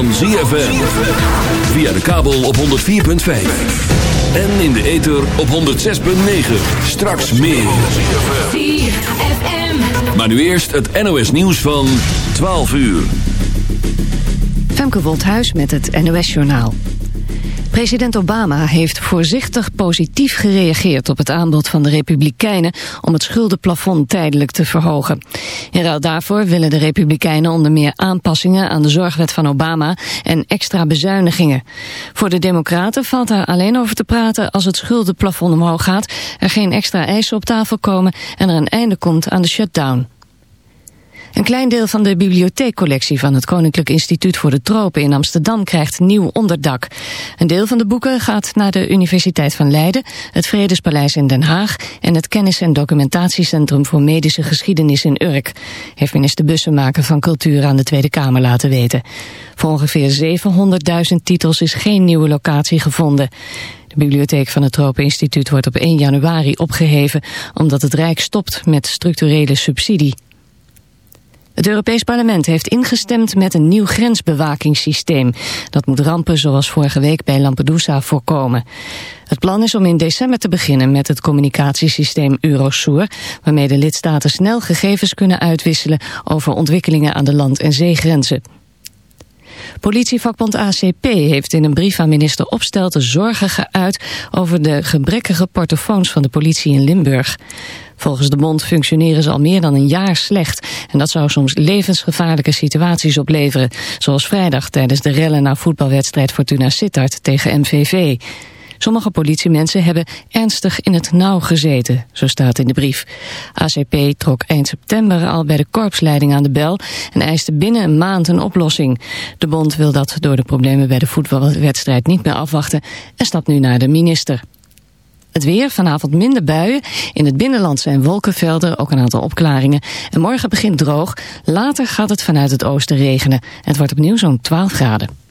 Van ZFM. Via de kabel op 104.5. En in de ether op 106.9. Straks meer. Maar nu eerst het NOS nieuws van 12 uur. Femke Wolthuis met het NOS Journaal. President Obama heeft voorzichtig positief gereageerd op het aanbod van de Republikeinen om het schuldenplafond tijdelijk te verhogen. In ruil daarvoor willen de Republikeinen onder meer aanpassingen aan de zorgwet van Obama en extra bezuinigingen. Voor de Democraten valt er alleen over te praten als het schuldenplafond omhoog gaat, er geen extra eisen op tafel komen en er een einde komt aan de shutdown. Een klein deel van de bibliotheekcollectie van het Koninklijk Instituut voor de Tropen in Amsterdam krijgt nieuw onderdak. Een deel van de boeken gaat naar de Universiteit van Leiden, het Vredespaleis in Den Haag en het Kennis- en Documentatiecentrum voor Medische Geschiedenis in Urk, heeft minister Bussemaker van Cultuur aan de Tweede Kamer laten weten. Voor ongeveer 700.000 titels is geen nieuwe locatie gevonden. De bibliotheek van het Tropeninstituut wordt op 1 januari opgeheven omdat het Rijk stopt met structurele subsidie. Het Europees Parlement heeft ingestemd met een nieuw grensbewakingssysteem. Dat moet rampen zoals vorige week bij Lampedusa voorkomen. Het plan is om in december te beginnen met het communicatiesysteem Eurosur... waarmee de lidstaten snel gegevens kunnen uitwisselen over ontwikkelingen aan de land- en zeegrenzen. Politievakbond ACP heeft in een brief aan minister Opstelten zorgen geuit over de gebrekkige portofoons van de politie in Limburg. Volgens de bond functioneren ze al meer dan een jaar slecht. En dat zou soms levensgevaarlijke situaties opleveren. Zoals vrijdag tijdens de rellen na voetbalwedstrijd Fortuna Sittard tegen MVV. Sommige politiemensen hebben ernstig in het nauw gezeten, zo staat in de brief. ACP trok eind september al bij de korpsleiding aan de bel en eiste binnen een maand een oplossing. De bond wil dat door de problemen bij de voetbalwedstrijd niet meer afwachten en stapt nu naar de minister. Het weer, vanavond minder buien. In het binnenland zijn wolkenvelden, ook een aantal opklaringen. En morgen begint droog. Later gaat het vanuit het oosten regenen. En het wordt opnieuw zo'n 12 graden.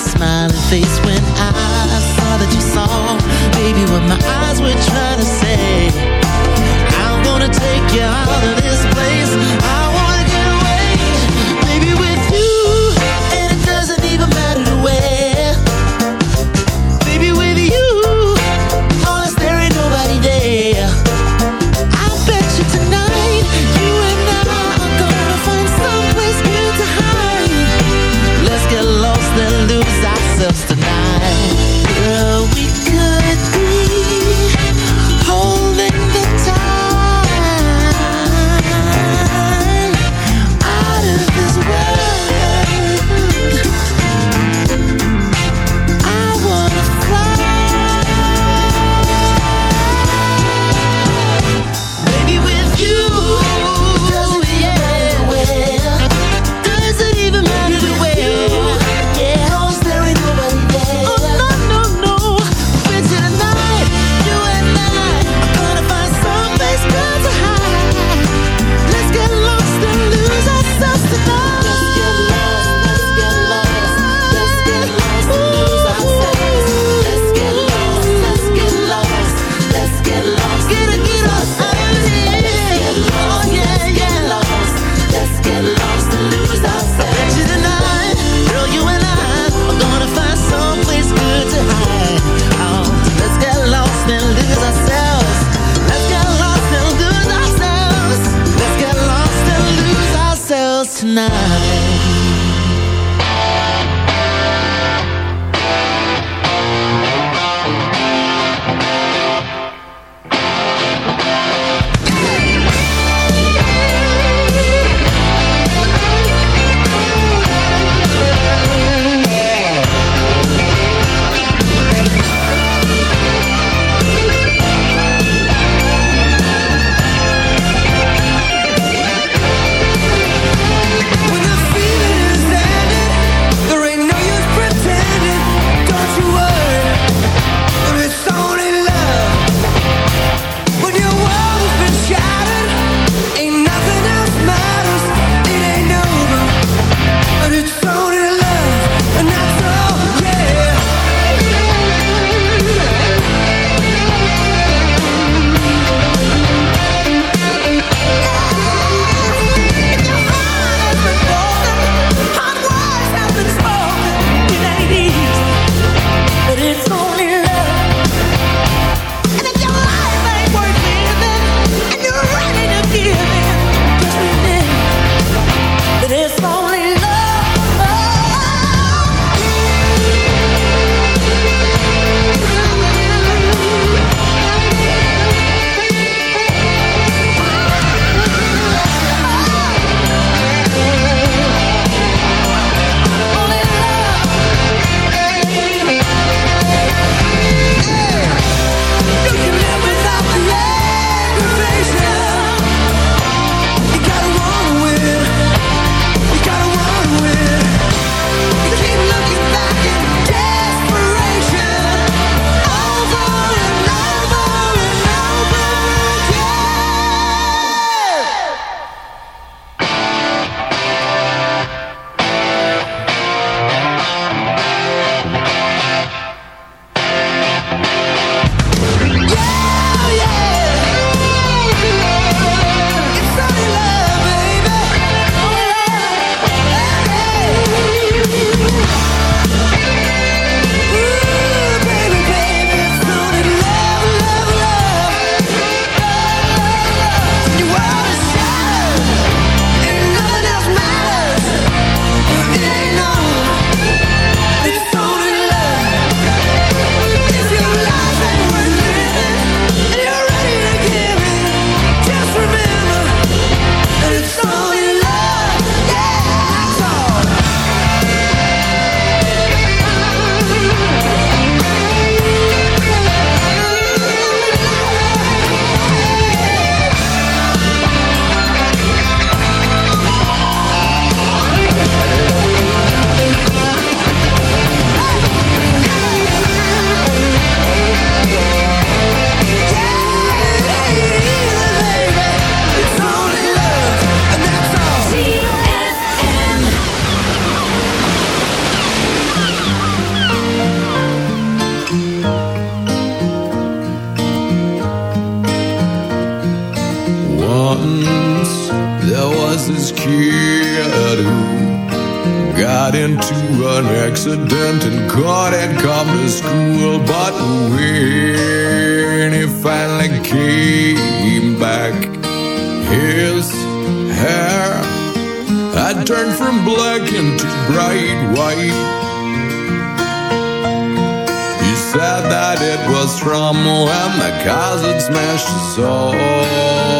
smile. Kid who got into an accident and couldn't come to school. But when he finally came back, his hair had turned from black into bright white. He said that it was from when the had smashed his soul.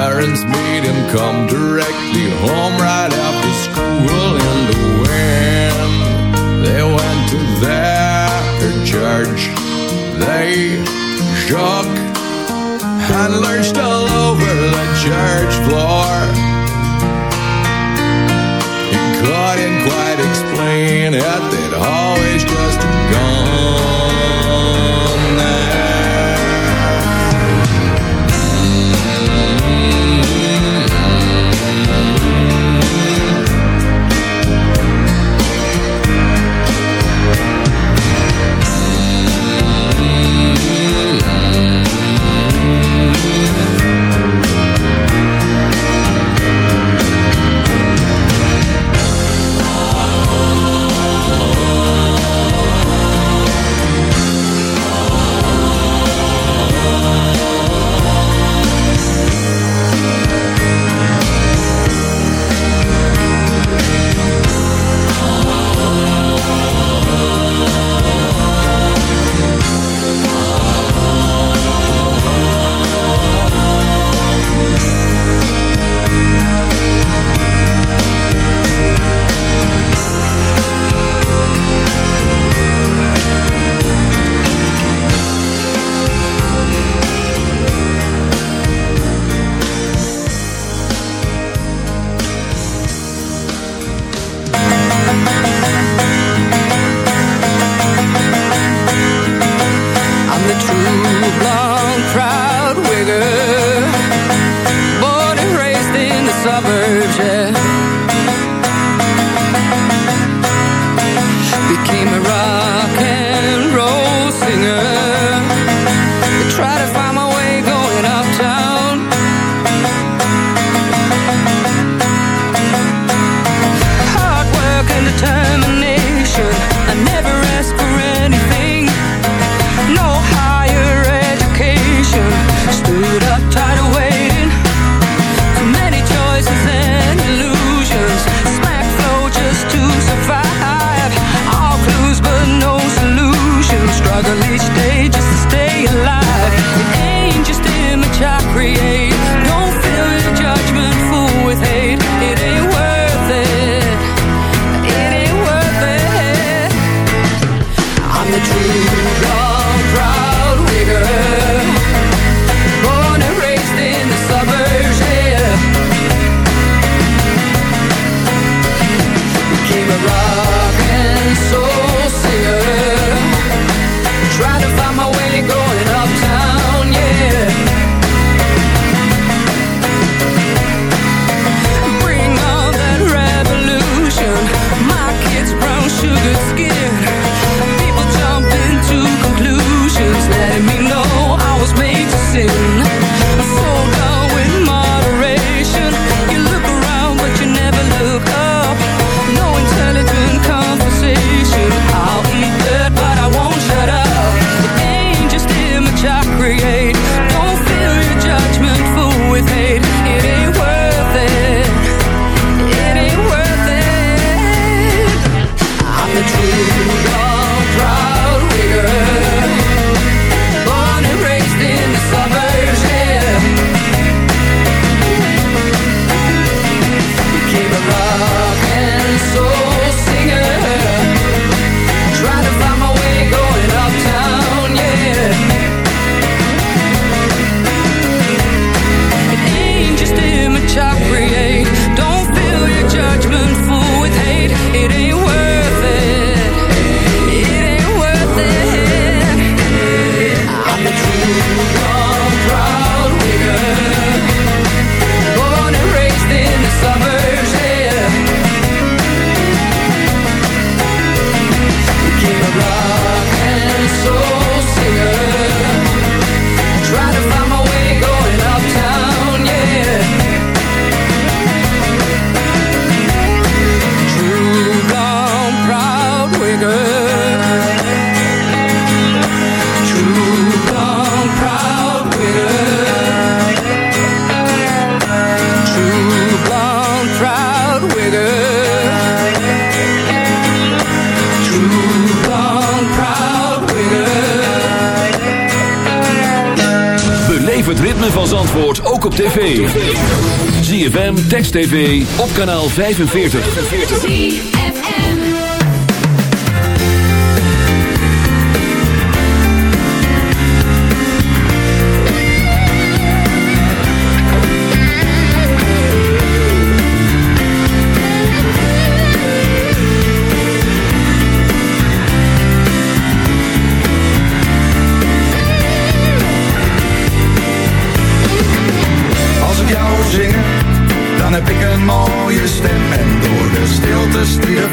parents made him come directly home right after school in the wind. They went to their church. They shook and lurched all over the church floor. He couldn't quite explain it. They'd always just gone. TV, op kanaal 45.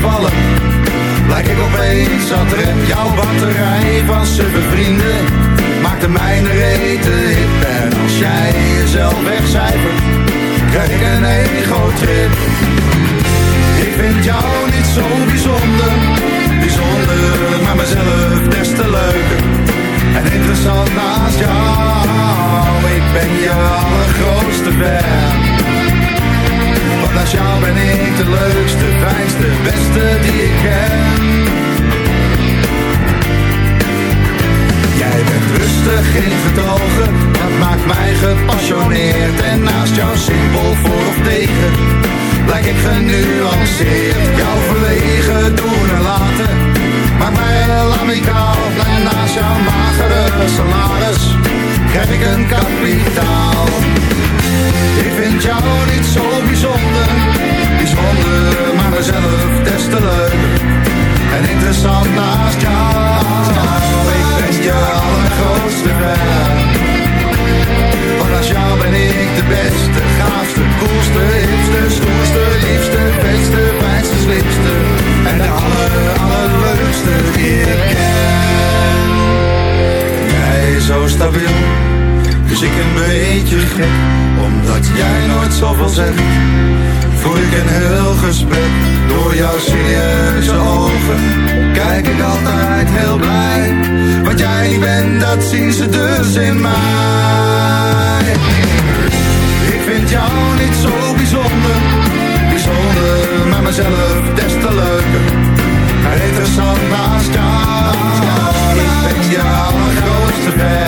Vallen, lijk ik opeens aan het rem. Jouw batterij van suffe vrienden, maakt de mijne rete hip. En als jij jezelf wegcijfert, krijg ik een ego-trip. Ik vind jou niet zo bijzonder, bijzonder, maar mezelf des te leuker. En interessant naast jou, ik ben je allergrootste fan. Naast jou ben ik de leukste, fijnste, beste die ik ken. Jij bent rustig in getogen, dat maakt mij gepassioneerd. En naast jou simpel voor of tegen, lijk ik genuanceerd. Jouw verlegen doen en laten, maakt mij heel amicaal. En naast jouw magere salaris, krijg ik een kapitaal. Ik vind jou niet zo bijzonder, bijzonder, maar mezelf des te leuker. En interessant naast jou, ik ben je allergrootste fan. Want als jou ben ik de beste, gaafste, koelste, hipste, stoerste, liefste, beste, fijnste, slimste. De aller, allerleukste die ik ken. Jij zo stabiel, dus ik een beetje gek. Omdat jij nooit zoveel zegt, voer ik een heel gesprek. Door jouw serieuze ogen, kijk ik altijd heel blij. Wat jij niet bent, dat zien ze dus in mij. Ik vind jou niet zo bijzonder, bijzonder, maar mezelf des te leuker. Interessant naast jou, ik ben je allergrootste fan.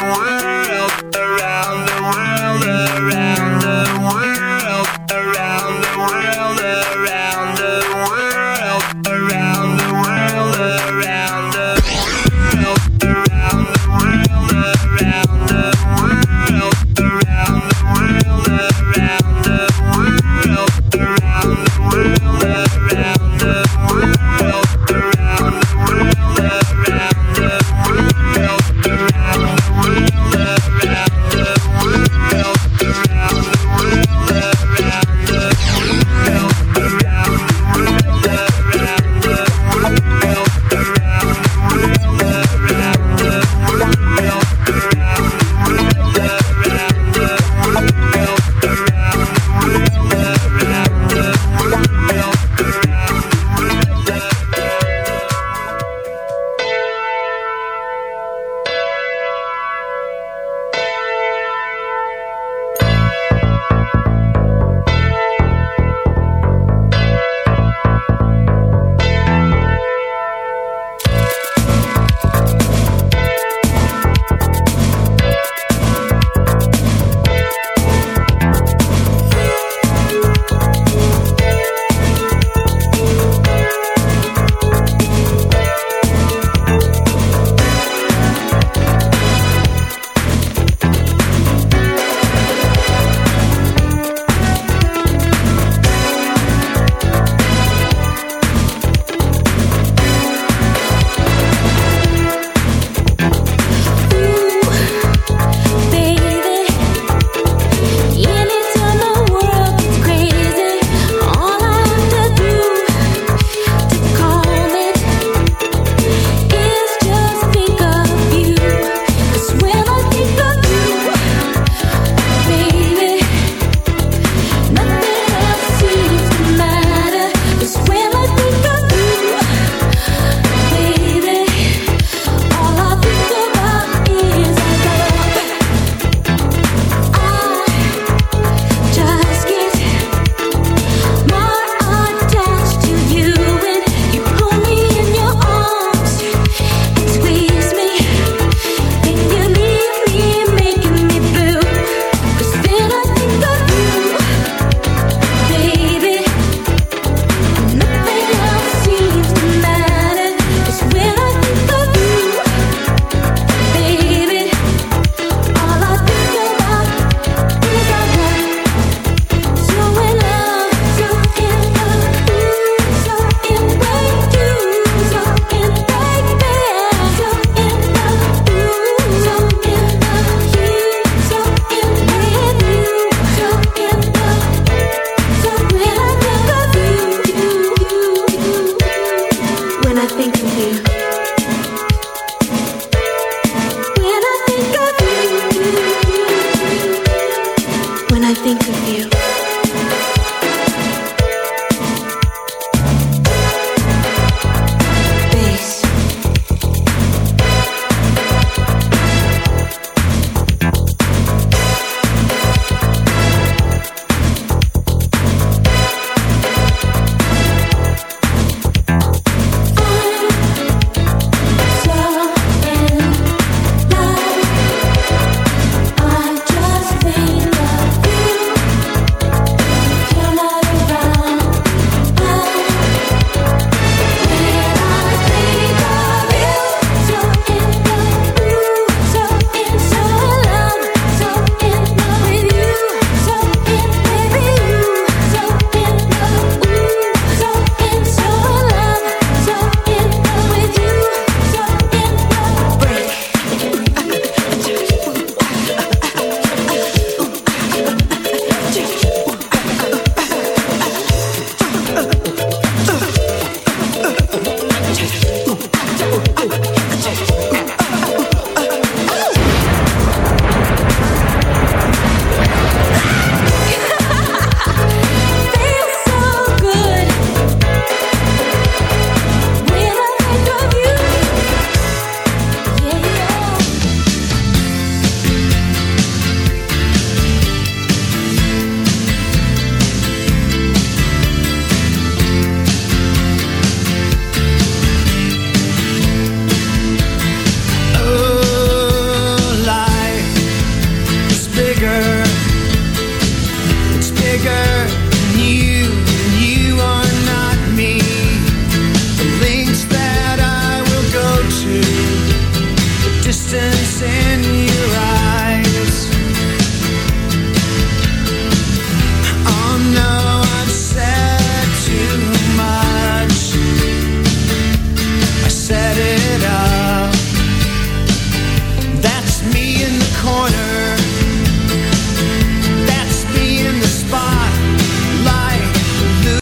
Bye.